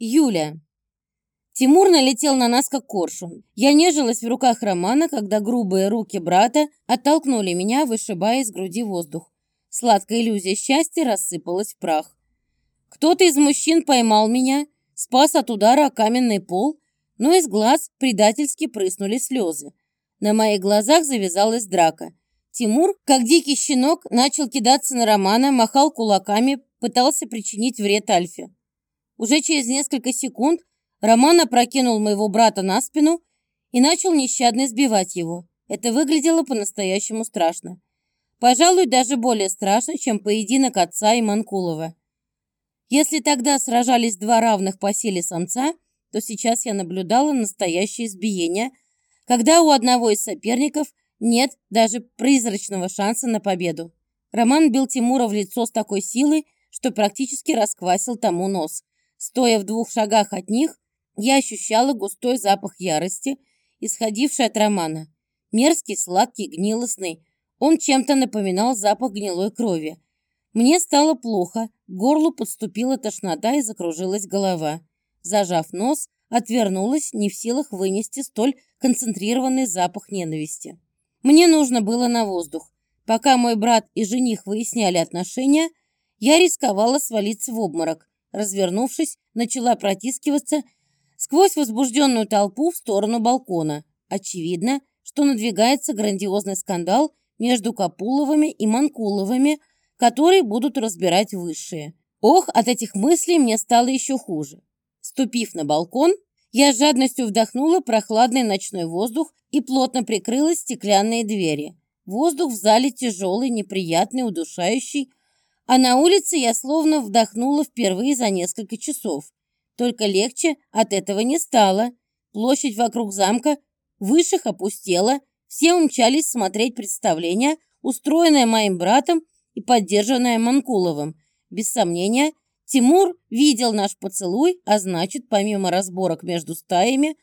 Юля. Тимур налетел на нас, как коршун. Я нежилась в руках Романа, когда грубые руки брата оттолкнули меня, вышибая из груди воздух. Сладкая иллюзия счастья рассыпалась в прах. Кто-то из мужчин поймал меня, спас от удара о каменный пол, но из глаз предательски прыснули слезы. На моих глазах завязалась драка. Тимур, как дикий щенок, начал кидаться на Романа, махал кулаками, пытался причинить вред Альфе. Уже через несколько секунд Роман опрокинул моего брата на спину и начал нещадно избивать его. Это выглядело по-настоящему страшно. Пожалуй, даже более страшно, чем поединок отца и Манкулова. Если тогда сражались два равных по силе самца, то сейчас я наблюдала настоящее избиение, когда у одного из соперников нет даже призрачного шанса на победу. Роман бил Тимура в лицо с такой силой, что практически расквасил тому нос. Стоя в двух шагах от них, я ощущала густой запах ярости, исходивший от Романа. Мерзкий, сладкий, гнилостный. Он чем-то напоминал запах гнилой крови. Мне стало плохо, к горлу подступила тошнота и закружилась голова. Зажав нос, отвернулась, не в силах вынести столь концентрированный запах ненависти. Мне нужно было на воздух. Пока мой брат и жених выясняли отношения, я рисковала свалиться в обморок развернувшись, начала протискиваться сквозь возбужденную толпу в сторону балкона. Очевидно, что надвигается грандиозный скандал между Капуловыми и Манкуловыми, которые будут разбирать высшие. Ох, от этих мыслей мне стало еще хуже. Ступив на балкон, я с жадностью вдохнула прохладный ночной воздух и плотно прикрыла стеклянные двери. Воздух в зале тяжелый, неприятный, удушающий, а на улице я словно вдохнула впервые за несколько часов. Только легче от этого не стало. Площадь вокруг замка высших опустела, все умчались смотреть представление, устроенное моим братом и поддержанное Манкуловым. Без сомнения, Тимур видел наш поцелуй, а значит, помимо разборок между стаями,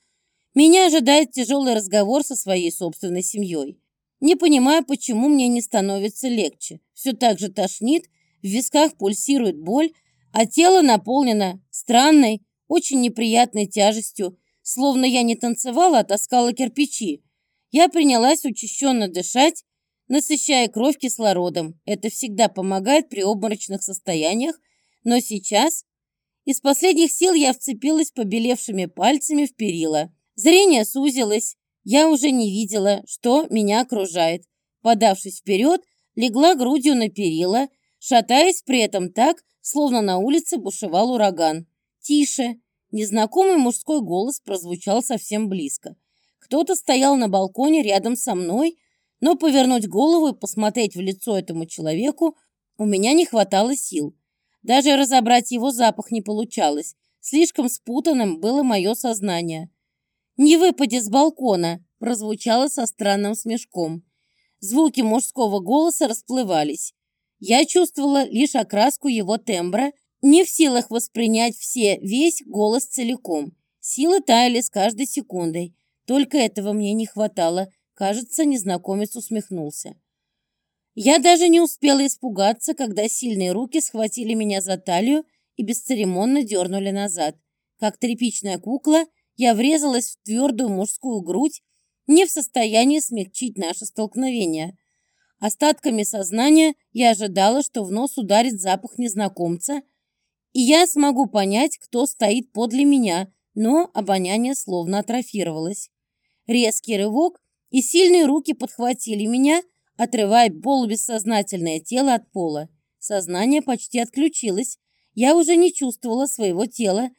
меня ожидает тяжелый разговор со своей собственной семьей. Не понимаю, почему мне не становится легче. Все так же тошнит, в висках пульсирует боль, а тело наполнено странной, очень неприятной тяжестью, словно я не танцевала, а таскала кирпичи. Я принялась учащенно дышать, насыщая кровь кислородом. Это всегда помогает при обморочных состояниях, но сейчас из последних сил я вцепилась побелевшими пальцами в перила. Зрение сузилось, я уже не видела, что меня окружает. Подавшись вперед, легла грудью на перила, шатаясь при этом так, словно на улице бушевал ураган. «Тише!» Незнакомый мужской голос прозвучал совсем близко. Кто-то стоял на балконе рядом со мной, но повернуть голову и посмотреть в лицо этому человеку у меня не хватало сил. Даже разобрать его запах не получалось. Слишком спутанным было мое сознание. «Не выпади с балкона!» прозвучало со странным смешком. Звуки мужского голоса расплывались. Я чувствовала лишь окраску его тембра, не в силах воспринять все, весь голос целиком. Силы таяли с каждой секундой. Только этого мне не хватало. Кажется, незнакомец усмехнулся. Я даже не успела испугаться, когда сильные руки схватили меня за талию и бесцеремонно дернули назад. Как тряпичная кукла, я врезалась в твердую мужскую грудь, не в состоянии смягчить наше столкновение. Остатками сознания я ожидала, что в нос ударит запах незнакомца, и я смогу понять, кто стоит подле меня, но обоняние словно атрофировалось. Резкий рывок, и сильные руки подхватили меня, отрывая полубессознательное тело от пола. Сознание почти отключилось, я уже не чувствовала своего тела,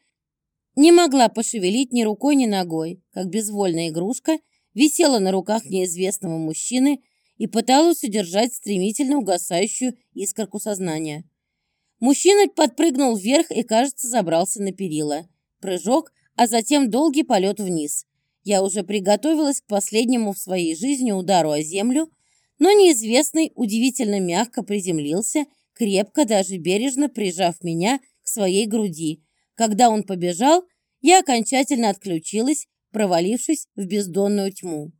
не могла пошевелить ни рукой, ни ногой, как безвольная игрушка висела на руках неизвестного мужчины, и пыталась удержать стремительно угасающую искорку сознания. Мужчина подпрыгнул вверх и, кажется, забрался на перила. Прыжок, а затем долгий полет вниз. Я уже приготовилась к последнему в своей жизни удару о землю, но неизвестный удивительно мягко приземлился, крепко, даже бережно прижав меня к своей груди. Когда он побежал, я окончательно отключилась, провалившись в бездонную тьму.